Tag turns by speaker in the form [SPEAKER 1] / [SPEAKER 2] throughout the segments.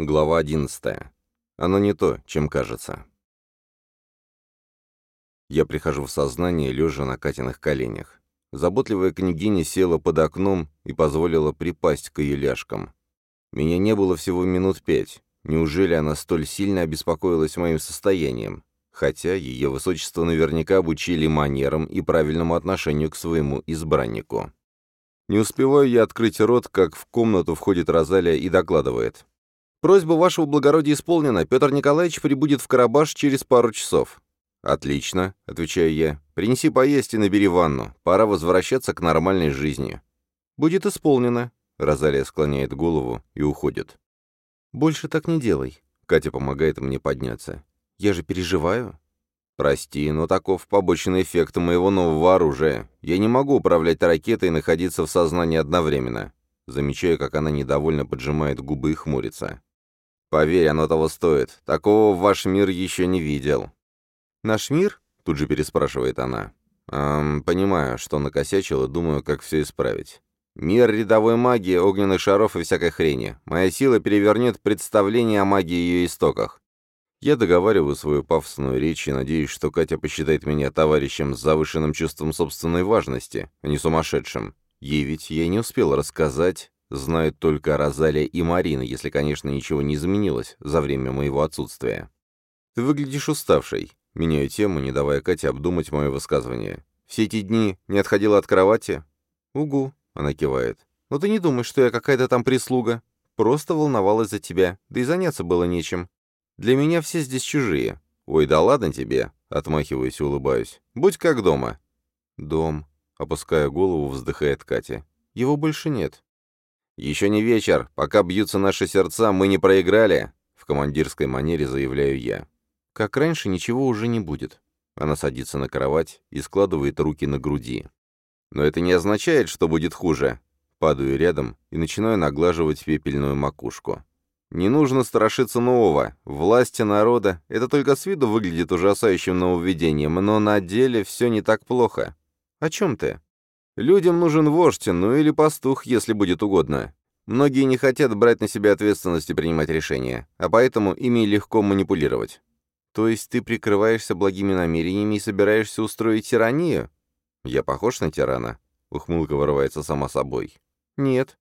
[SPEAKER 1] Глава 11. Оно не то, чем кажется. Я прихожу в сознание, лежа на Катиных коленях. Заботливая княгиня села под окном и позволила припасть к ее ляжкам. Меня не было всего минут пять. Неужели она столь сильно обеспокоилась моим состоянием? Хотя ее высочество наверняка обучили манерам и правильному отношению к своему избраннику. Не успеваю я открыть рот, как в комнату входит Розалия и докладывает. Просьба вашего благородия исполнена. Петр Николаевич прибудет в Карабаш через пару часов. Отлично, отвечаю я. Принеси поесть и набери ванну. Пора возвращаться к нормальной жизни. Будет исполнено. Розалия склоняет голову и уходит. Больше так не делай. Катя помогает мне подняться. Я же переживаю. Прости, но таков побочный эффект моего нового оружия. Я не могу управлять ракетой и находиться в сознании одновременно. Замечаю, как она недовольно поджимает губы и хмурится. Поверь, оно того стоит. Такого ваш мир еще не видел. Наш мир? Тут же переспрашивает она. Эм, понимаю, что накосячил и думаю, как все исправить. Мир рядовой магии, огненных шаров и всякой хрени. Моя сила перевернет представление о магии и ее истоках. Я договариваю свою пафосную речь и надеюсь, что Катя посчитает меня товарищем с завышенным чувством собственной важности, а не сумасшедшим. Ей ведь я не успел рассказать, знают только Розалия и Марина, если, конечно, ничего не изменилось за время моего отсутствия. Ты выглядишь уставшей. Меняю тему, не давая Кате обдумать мое высказывание. Все эти дни не отходила от кровати? Угу, она кивает. Но ты не думаешь, что я какая-то там прислуга? Просто волновалась за тебя, да и заняться было нечем. Для меня все здесь чужие. Ой, да ладно тебе, отмахиваюсь и улыбаюсь. Будь как дома. Дом. Опуская голову, вздыхает Катя. Его больше нет. «Еще не вечер. Пока бьются наши сердца, мы не проиграли», — в командирской манере заявляю я. «Как раньше, ничего уже не будет». Она садится на кровать и складывает руки на груди. «Но это не означает, что будет хуже». Падаю рядом и начинаю наглаживать пепельную макушку. «Не нужно страшиться нового. Власти народа — это только с виду выглядит ужасающим нововведением, но на деле все не так плохо». «О чем ты?» Людям нужен вождь, ну или пастух, если будет угодно. Многие не хотят брать на себя ответственность и принимать решения, а поэтому ими легко манипулировать. То есть ты прикрываешься благими намерениями и собираешься устроить тиранию? Я похож на тирана? Ухмылка вырывается сама собой. Нет.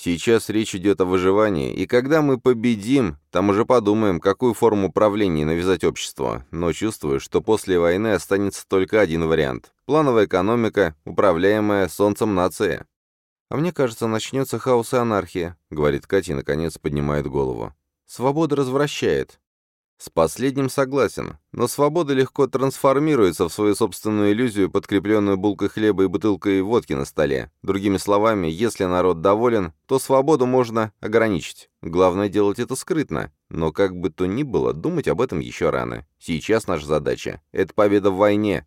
[SPEAKER 1] Сейчас речь идет о выживании, и когда мы победим, там уже подумаем, какую форму правления навязать обществу, но чувствую, что после войны останется только один вариант – плановая экономика, управляемая солнцем нация. «А мне кажется, начнется хаос и анархия», — говорит Катя и, наконец, поднимает голову. «Свобода развращает. С последним согласен, но свобода легко трансформируется в свою собственную иллюзию, подкрепленную булкой хлеба и бутылкой водки на столе. Другими словами, если народ доволен, то свободу можно ограничить. Главное делать это скрытно. Но как бы то ни было, думать об этом еще рано. Сейчас наша задача — это победа в войне.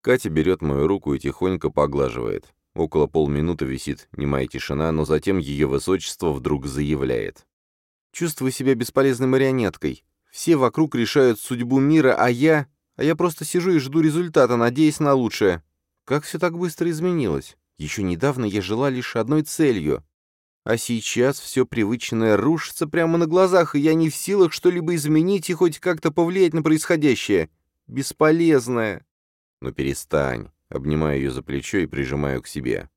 [SPEAKER 1] Катя берет мою руку и тихонько поглаживает. Около полминуты висит немая тишина, но затем ее высочество вдруг заявляет. «Чувствую себя бесполезной марионеткой. Все вокруг решают судьбу мира, а я... А я просто сижу и жду результата, надеясь на лучшее. Как все так быстро изменилось? Еще недавно я жила лишь одной целью. А сейчас все привычное рушится прямо на глазах, и я не в силах что-либо изменить и хоть как-то повлиять на происходящее. Бесполезное. Но перестань. Обнимаю ее за плечо и прижимаю к себе.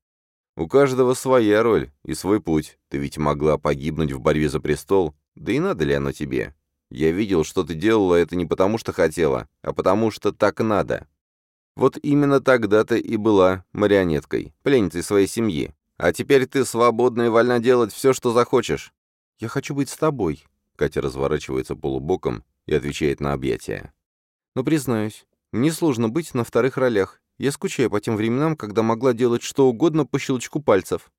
[SPEAKER 1] У каждого своя роль и свой путь. Ты ведь могла погибнуть в борьбе за престол, да и надо ли оно тебе? Я видел, что ты делала это не потому, что хотела, а потому, что так надо. Вот именно тогда ты и была марионеткой, пленницей своей семьи. А теперь ты свободна и вольна делать все, что захочешь. Я хочу быть с тобой. Катя разворачивается полубоком и отвечает на объятия. Но признаюсь, мне сложно быть на вторых ролях. Я скучаю по тем временам, когда могла делать что угодно по щелчку пальцев.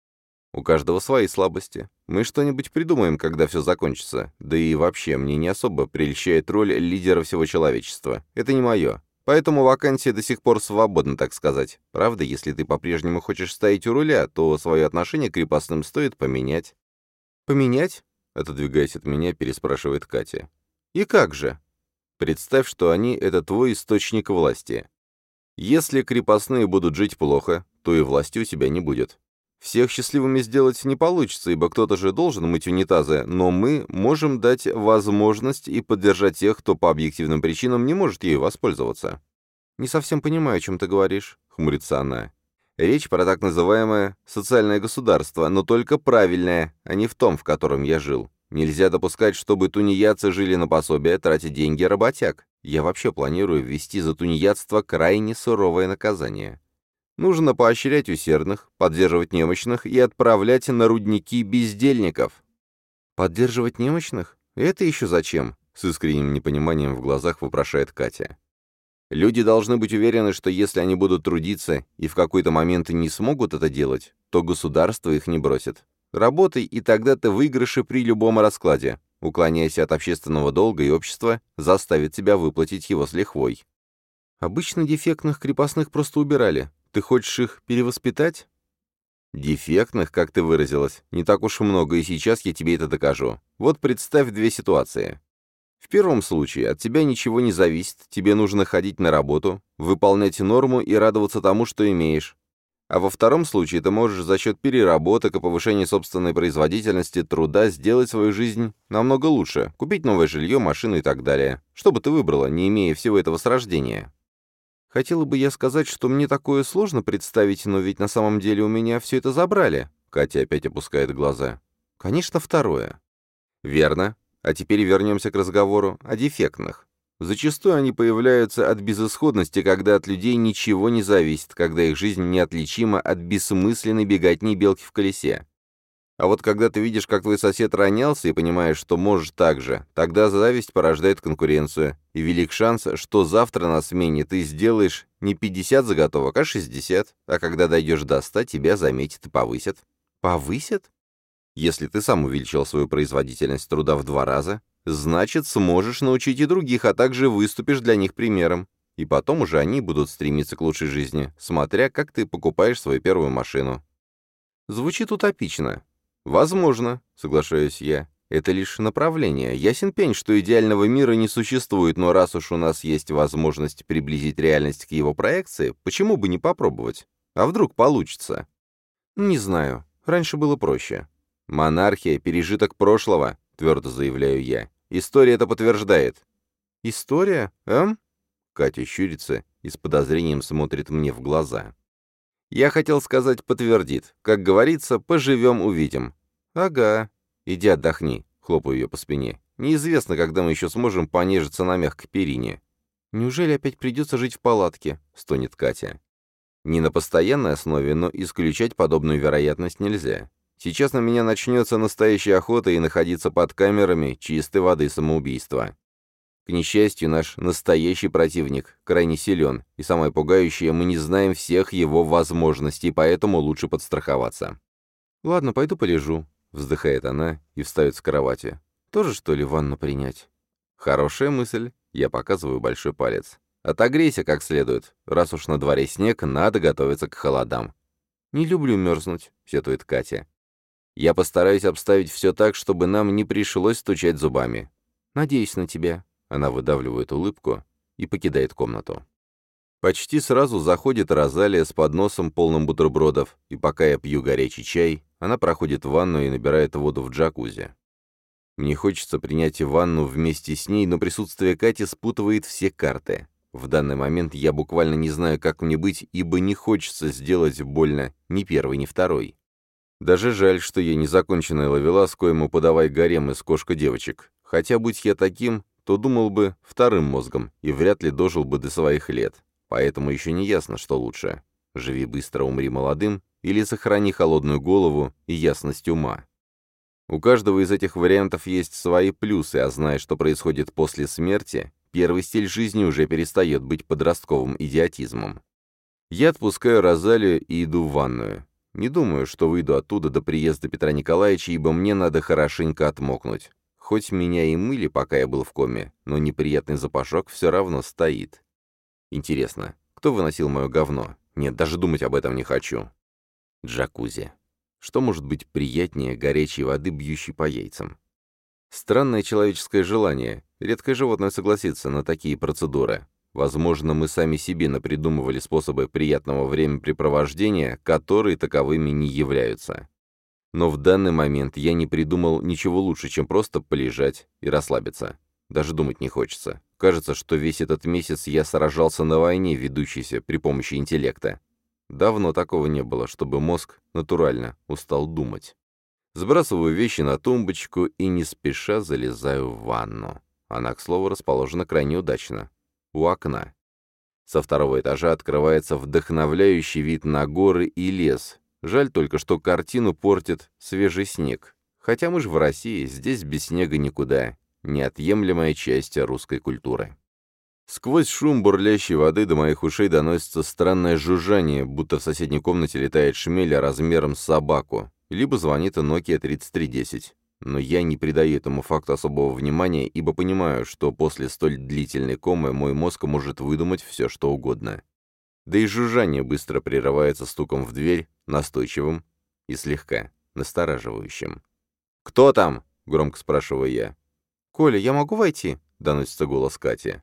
[SPEAKER 1] У каждого свои слабости. Мы что-нибудь придумаем, когда все закончится. Да и вообще, мне не особо прельщает роль лидера всего человечества. Это не мое. Поэтому вакансия до сих пор свободна, так сказать. Правда, если ты по-прежнему хочешь стоять у руля, то свое отношение к крепостным стоит поменять. «Поменять?» — отодвигаясь от меня, переспрашивает Катя. «И как же?» «Представь, что они — это твой источник власти. Если крепостные будут жить плохо, то и власти у тебя не будет. Всех счастливыми сделать не получится, ибо кто-то же должен мыть унитазы, но мы можем дать возможность и поддержать тех, кто по объективным причинам не может ею воспользоваться. «Не совсем понимаю, о чем ты говоришь», — хмурится она. «Речь про так называемое социальное государство, но только правильное, а не в том, в котором я жил. Нельзя допускать, чтобы тунеядцы жили на пособие, тратя деньги работяг. Я вообще планирую ввести за тунеядство крайне суровое наказание. Нужно поощрять усердных, поддерживать немощных и отправлять на рудники бездельников. Поддерживать немощных? Это еще зачем? С искренним непониманием в глазах вопрошает Катя. Люди должны быть уверены, что если они будут трудиться и в какой-то момент не смогут это делать, то государство их не бросит. Работай, и тогда ты выигрыши при любом раскладе. Уклоняясь от общественного долга, и общество заставит тебя выплатить его с лихвой. Обычно дефектных крепостных просто убирали, ты хочешь их перевоспитать? Дефектных, как ты выразилась, не так уж много, и сейчас я тебе это докажу. Вот представь две ситуации. В первом случае от тебя ничего не зависит, тебе нужно ходить на работу, выполнять норму и радоваться тому, что имеешь. А во втором случае ты можешь за счет переработок и повышения собственной производительности труда сделать свою жизнь намного лучше, купить новое жилье, машину и так далее. Что бы ты выбрала, не имея всего этого с рождения? Хотела бы я сказать, что мне такое сложно представить, но ведь на самом деле у меня все это забрали. Катя опять опускает глаза. Конечно, второе. Верно. А теперь вернемся к разговору о дефектных. Зачастую они появляются от безысходности, когда от людей ничего не зависит, когда их жизнь неотличима от бессмысленной беготни белки в колесе. А вот когда ты видишь, как твой сосед ронялся и понимаешь, что можешь так же, тогда зависть порождает конкуренцию, и велик шанс, что завтра на смене ты сделаешь не 50 заготовок, а 60, а когда дойдешь до 100, тебя заметят и повысят. Повысят? Если ты сам увеличил свою производительность труда в два раза, значит, сможешь научить и других, а также выступишь для них примером. И потом уже они будут стремиться к лучшей жизни, смотря как ты покупаешь свою первую машину. Звучит утопично, «Возможно», — соглашаюсь я. «Это лишь направление. Ясен пень, что идеального мира не существует, но раз уж у нас есть возможность приблизить реальность к его проекции, почему бы не попробовать? А вдруг получится?» «Не знаю. Раньше было проще». «Монархия — пережиток прошлого», — твердо заявляю я. «История это подтверждает». «История? Эм?» Катя щурится и с подозрением смотрит мне в глаза. Я хотел сказать «подтвердит». Как говорится, поживем — увидим. «Ага. Иди отдохни», — хлопаю ее по спине. «Неизвестно, когда мы еще сможем понежиться на мягкой перине». «Неужели опять придется жить в палатке?» — стонет Катя. «Не на постоянной основе, но исключать подобную вероятность нельзя. Сейчас на меня начнется настоящая охота и находиться под камерами чистой воды самоубийства. К несчастью, наш настоящий противник крайне силен, и самое пугающее, мы не знаем всех его возможностей, поэтому лучше подстраховаться. Ладно, пойду полежу. Вздыхает она и встает с кровати. Тоже, что ли, ванну принять? Хорошая мысль. Я показываю большой палец. Отогрейся как следует. Раз уж на дворе снег, надо готовиться к холодам. Не люблю мерзнуть, сетует Катя. Я постараюсь обставить все так, чтобы нам не пришлось стучать зубами. Надеюсь на тебя. Она выдавливает улыбку и покидает комнату. Почти сразу заходит Розалия с подносом, полным бутербродов, и пока я пью горячий чай, она проходит в ванну и набирает воду в джакузи. Мне хочется принять ванну вместе с ней, но присутствие Кати спутывает все карты. В данный момент я буквально не знаю, как мне быть, ибо не хочется сделать больно ни первый, ни второй. Даже жаль, что я незаконченный ловелас, коему подавай гарем из кошка-девочек. Хотя, будь я таким, то думал бы вторым мозгом и вряд ли дожил бы до своих лет. Поэтому еще не ясно, что лучше. Живи быстро, умри молодым, или сохрани холодную голову и ясность ума. У каждого из этих вариантов есть свои плюсы, а зная, что происходит после смерти, первый стиль жизни уже перестает быть подростковым идиотизмом. Я отпускаю Розалию и иду в ванную. Не думаю, что выйду оттуда до приезда Петра Николаевича, ибо мне надо хорошенько отмокнуть. Хоть меня и мыли, пока я был в коме, но неприятный запашок все равно стоит. Интересно, кто выносил мое говно? Нет, даже думать об этом не хочу. Джакузи. Что может быть приятнее горячей воды, бьющей по яйцам? Странное человеческое желание. Редкое животное согласится на такие процедуры. Возможно, мы сами себе напридумывали способы приятного времяпрепровождения, которые таковыми не являются. Но в данный момент я не придумал ничего лучше, чем просто полежать и расслабиться. Даже думать не хочется. Кажется, что весь этот месяц я сражался на войне, ведущейся при помощи интеллекта. Давно такого не было, чтобы мозг натурально устал думать. Сбрасываю вещи на тумбочку и не спеша залезаю в ванну. Она, к слову, расположена крайне удачно. У окна. Со второго этажа открывается вдохновляющий вид на горы и лес. Жаль только, что картину портит свежий снег. Хотя мы же в России, здесь без снега никуда. Неотъемлемая часть русской культуры. Сквозь шум бурлящей воды до моих ушей доносится странное жужжание, будто в соседней комнате летает шмель размером с собаку, либо звонит Nokia 3310. Но я не придаю этому факту особого внимания, ибо понимаю, что после столь длительной комы мой мозг может выдумать все, что угодно. Да и жужжание быстро прерывается стуком в дверь, настойчивым и слегка настораживающим. «Кто там?» — громко спрашиваю я. «Коля, я могу войти?» — доносится голос Кати.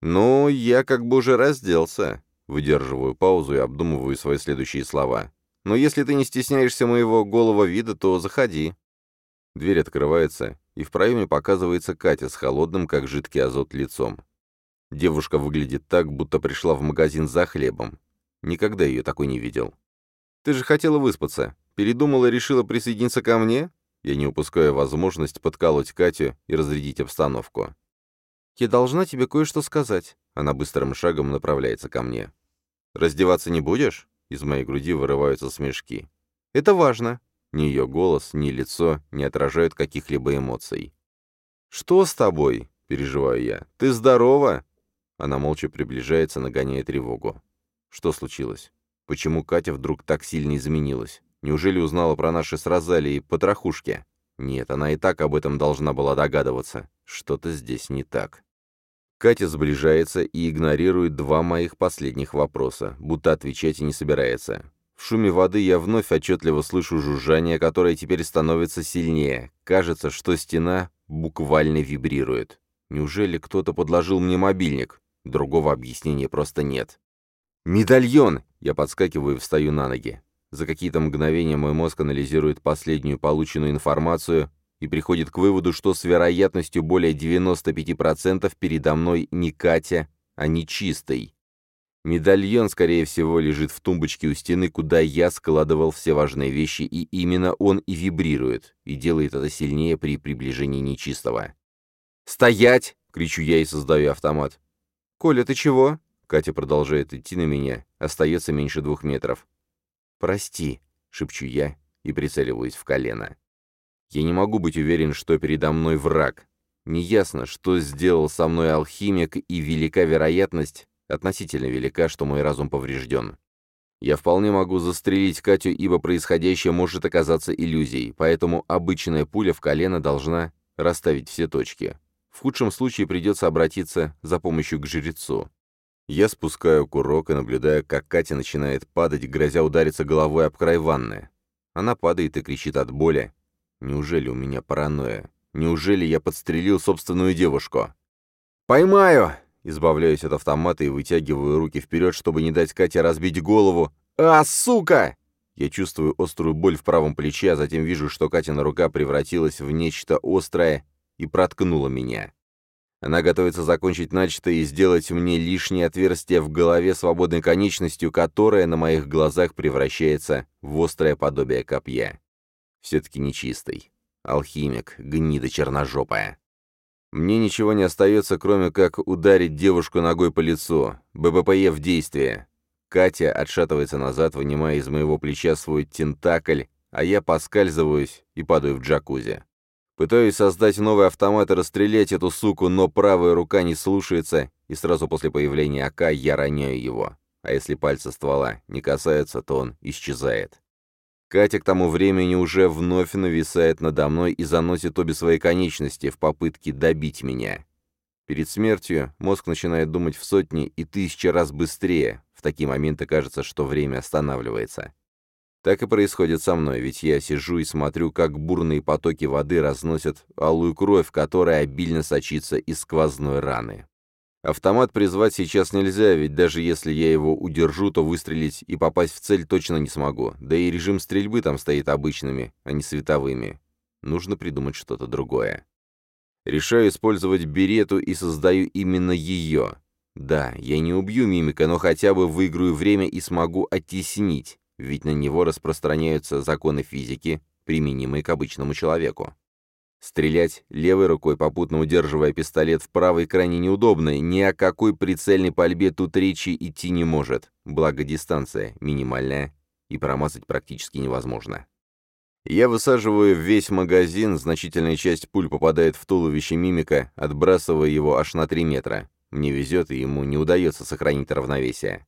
[SPEAKER 1] «Ну, я как бы уже разделся». Выдерживаю паузу и обдумываю свои следующие слова. «Но если ты не стесняешься моего голого вида, то заходи». Дверь открывается, и в проеме показывается Катя с холодным, как жидкий азот, лицом. Девушка выглядит так, будто пришла в магазин за хлебом. Никогда ее такой не видел. «Ты же хотела выспаться. Передумала и решила присоединиться ко мне?» Я не упускаю возможность подколоть Катю и разрядить обстановку. «Я должна тебе кое-что сказать». Она быстрым шагом направляется ко мне. «Раздеваться не будешь?» Из моей груди вырываются смешки. «Это важно». Ни ее голос, ни лицо не отражают каких-либо эмоций. «Что с тобой?» — переживаю я. «Ты здорова?» Она молча приближается, нагоняя тревогу. Что случилось? Почему Катя вдруг так сильно изменилась? Неужели узнала про наши с Розалией потрохушки? Нет, она и так об этом должна была догадываться. Что-то здесь не так. Катя сближается и игнорирует два моих последних вопроса, будто отвечать и не собирается. В шуме воды я вновь отчетливо слышу жужжание, которое теперь становится сильнее. Кажется, что стена буквально вибрирует. Неужели кто-то подложил мне мобильник? Другого объяснения просто нет. «Медальон!» Я подскакиваю и встаю на ноги. За какие-то мгновения мой мозг анализирует последнюю полученную информацию и приходит к выводу, что с вероятностью более 95% передо мной не Катя, а не чистый. Медальон, скорее всего, лежит в тумбочке у стены, куда я складывал все важные вещи, и именно он и вибрирует, и делает это сильнее при приближении нечистого. «Стоять!» — кричу я и создаю автомат. «Коля, ты чего?» Катя продолжает идти на меня, остается меньше двух метров. «Прости», — шепчу я и прицеливаюсь в колено. Я не могу быть уверен, что передо мной враг. Неясно, что сделал со мной алхимик, и велика вероятность, относительно велика, что мой разум поврежден. Я вполне могу застрелить Катю, ибо происходящее может оказаться иллюзией, поэтому обычная пуля в колено должна расставить все точки. В худшем случае придется обратиться за помощью к жрецу. Я спускаю курок и наблюдаю, как Катя начинает падать, грозя удариться головой об край ванны. Она падает и кричит от боли, Неужели у меня паранойя? Неужели я подстрелил собственную девушку? «Поймаю!» Избавляюсь от автомата и вытягиваю руки вперед, чтобы не дать Кате разбить голову. «А, сука!» Я чувствую острую боль в правом плече, а затем вижу, что Катина рука превратилась в нечто острое и проткнула меня. Она готовится закончить начатое и сделать мне лишнее отверстие в голове свободной конечностью, которая на моих глазах превращается в острое подобие копья. Все-таки нечистый. Алхимик, гнида черножопая. Мне ничего не остается, кроме как ударить девушку ногой по лицу. ББПЕ в действии. Катя отшатывается назад, вынимая из моего плеча свой тентакль, а я поскальзываюсь и падаю в джакузи. Пытаюсь создать новый автомат и расстрелять эту суку, но правая рука не слушается, и сразу после появления АК я роняю его. А если пальцы ствола не касаются, то он исчезает. Катя к тому времени уже вновь нависает надо мной и заносит обе свои конечности в попытке добить меня. Перед смертью мозг начинает думать в сотни и тысячи раз быстрее. В такие моменты кажется, что время останавливается. Так и происходит со мной, ведь я сижу и смотрю, как бурные потоки воды разносят алую кровь, которая обильно сочится из сквозной раны. Автомат призвать сейчас нельзя, ведь даже если я его удержу, то выстрелить и попасть в цель точно не смогу. Да и режим стрельбы там стоит обычными, а не световыми. Нужно придумать что-то другое. Решаю использовать берету и создаю именно ее. Да, я не убью мимика, но хотя бы выиграю время и смогу оттеснить, ведь на него распространяются законы физики, применимые к обычному человеку. Стрелять левой рукой, попутно удерживая пистолет в правой, крайне неудобно, ни о какой прицельной пальбе тут речи идти не может, благо дистанция минимальная, и промазать практически невозможно. Я высаживаю весь магазин, значительная часть пуль попадает в туловище мимика, отбрасывая его аж на 3 метра. Мне везет, и ему не удается сохранить равновесие.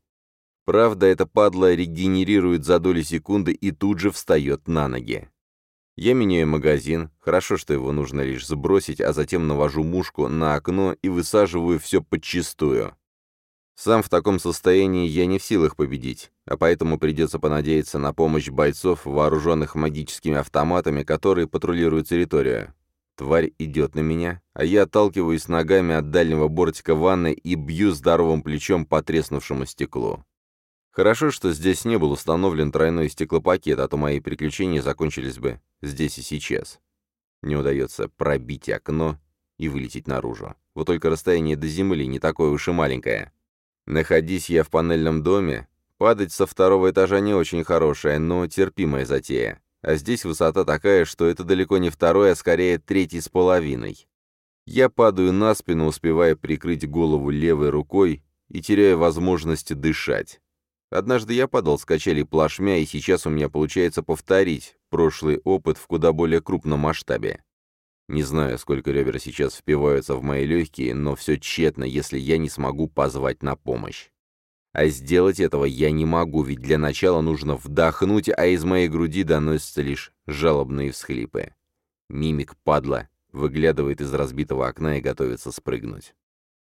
[SPEAKER 1] Правда, эта падла регенерирует за доли секунды и тут же встает на ноги. Я меняю магазин, хорошо, что его нужно лишь сбросить, а затем навожу мушку на окно и высаживаю все подчистую. Сам в таком состоянии я не в силах победить, а поэтому придется понадеяться на помощь бойцов, вооруженных магическими автоматами, которые патрулируют территорию. Тварь идет на меня, а я отталкиваюсь ногами от дальнего бортика ванны и бью здоровым плечом по треснувшему стеклу. Хорошо, что здесь не был установлен тройной стеклопакет, а то мои приключения закончились бы здесь и сейчас. Не удается пробить окно и вылететь наружу. Вот только расстояние до земли не такое уж и маленькое. Находись я в панельном доме, падать со второго этажа не очень хорошая, но терпимая затея. А здесь высота такая, что это далеко не второй, а скорее третий с половиной. Я падаю на спину, успевая прикрыть голову левой рукой и теряю возможность дышать. Однажды я падал с качелей плашмя, и сейчас у меня получается повторить прошлый опыт в куда более крупном масштабе. Не знаю, сколько ребер сейчас впиваются в мои легкие, но все тщетно, если я не смогу позвать на помощь. А сделать этого я не могу, ведь для начала нужно вдохнуть, а из моей груди доносятся лишь жалобные всхлипы. Мимик, падла, выглядывает из разбитого окна и готовится спрыгнуть.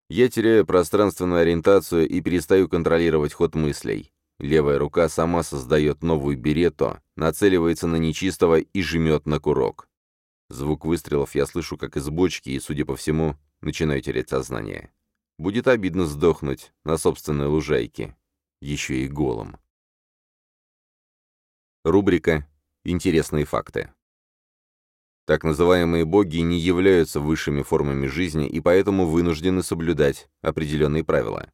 [SPEAKER 1] Я теряю пространственную ориентацию и перестаю контролировать ход мыслей. Левая рука сама создает новую берету, нацеливается на нечистого и жмет на курок. Звук выстрелов я слышу как из бочки и, судя по всему, начинаю терять сознание. Будет обидно сдохнуть на собственной лужайке. Еще и голым. Рубрика «Интересные факты». Так называемые боги не являются высшими формами жизни и поэтому вынуждены соблюдать определенные правила.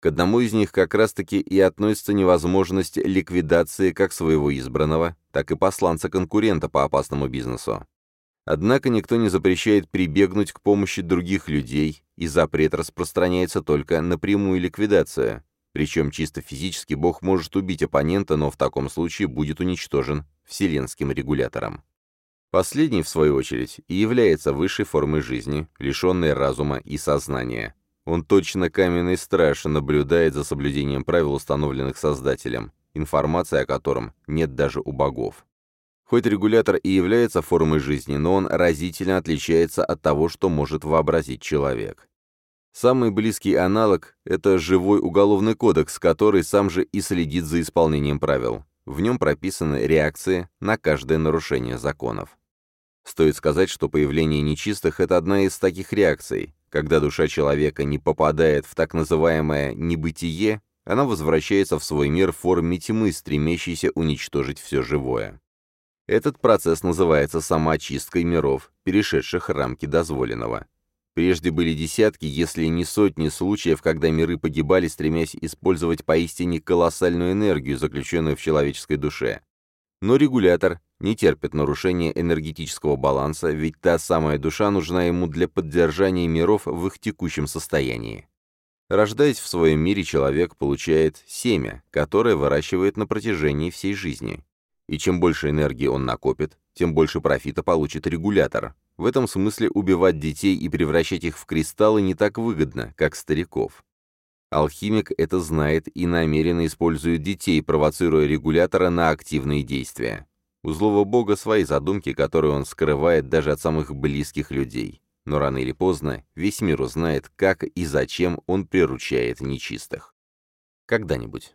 [SPEAKER 1] К одному из них как раз-таки и относится невозможность ликвидации как своего избранного, так и посланца-конкурента по опасному бизнесу. Однако никто не запрещает прибегнуть к помощи других людей, и запрет распространяется только на прямую ликвидацию. Причем чисто физически Бог может убить оппонента, но в таком случае будет уничтожен вселенским регулятором. Последний, в свою очередь, и является высшей формой жизни, лишенной разума и сознания. Он точно каменный страж и наблюдает за соблюдением правил, установленных Создателем, информация о котором нет даже у богов. Хоть регулятор и является формой жизни, но он разительно отличается от того, что может вообразить человек. Самый близкий аналог – это живой уголовный кодекс, который сам же и следит за исполнением правил. В нем прописаны реакции на каждое нарушение законов. Стоит сказать, что появление нечистых – это одна из таких реакций. Когда душа человека не попадает в так называемое «небытие», она возвращается в свой мир в форме тьмы, стремящейся уничтожить все живое. Этот процесс называется самоочисткой миров, перешедших рамки дозволенного. Прежде были десятки, если не сотни случаев, когда миры погибали, стремясь использовать поистине колоссальную энергию, заключенную в человеческой душе. Но регулятор не терпит нарушения энергетического баланса, ведь та самая душа нужна ему для поддержания миров в их текущем состоянии. Рождаясь в своем мире, человек получает семя, которое выращивает на протяжении всей жизни. И чем больше энергии он накопит, тем больше профита получит регулятор. В этом смысле убивать детей и превращать их в кристаллы не так выгодно, как стариков. Алхимик это знает и намеренно использует детей, провоцируя регулятора на активные действия. У злого бога свои задумки, которые он скрывает даже от самых близких людей. Но рано или поздно весь мир узнает, как и зачем он приручает нечистых. Когда-нибудь.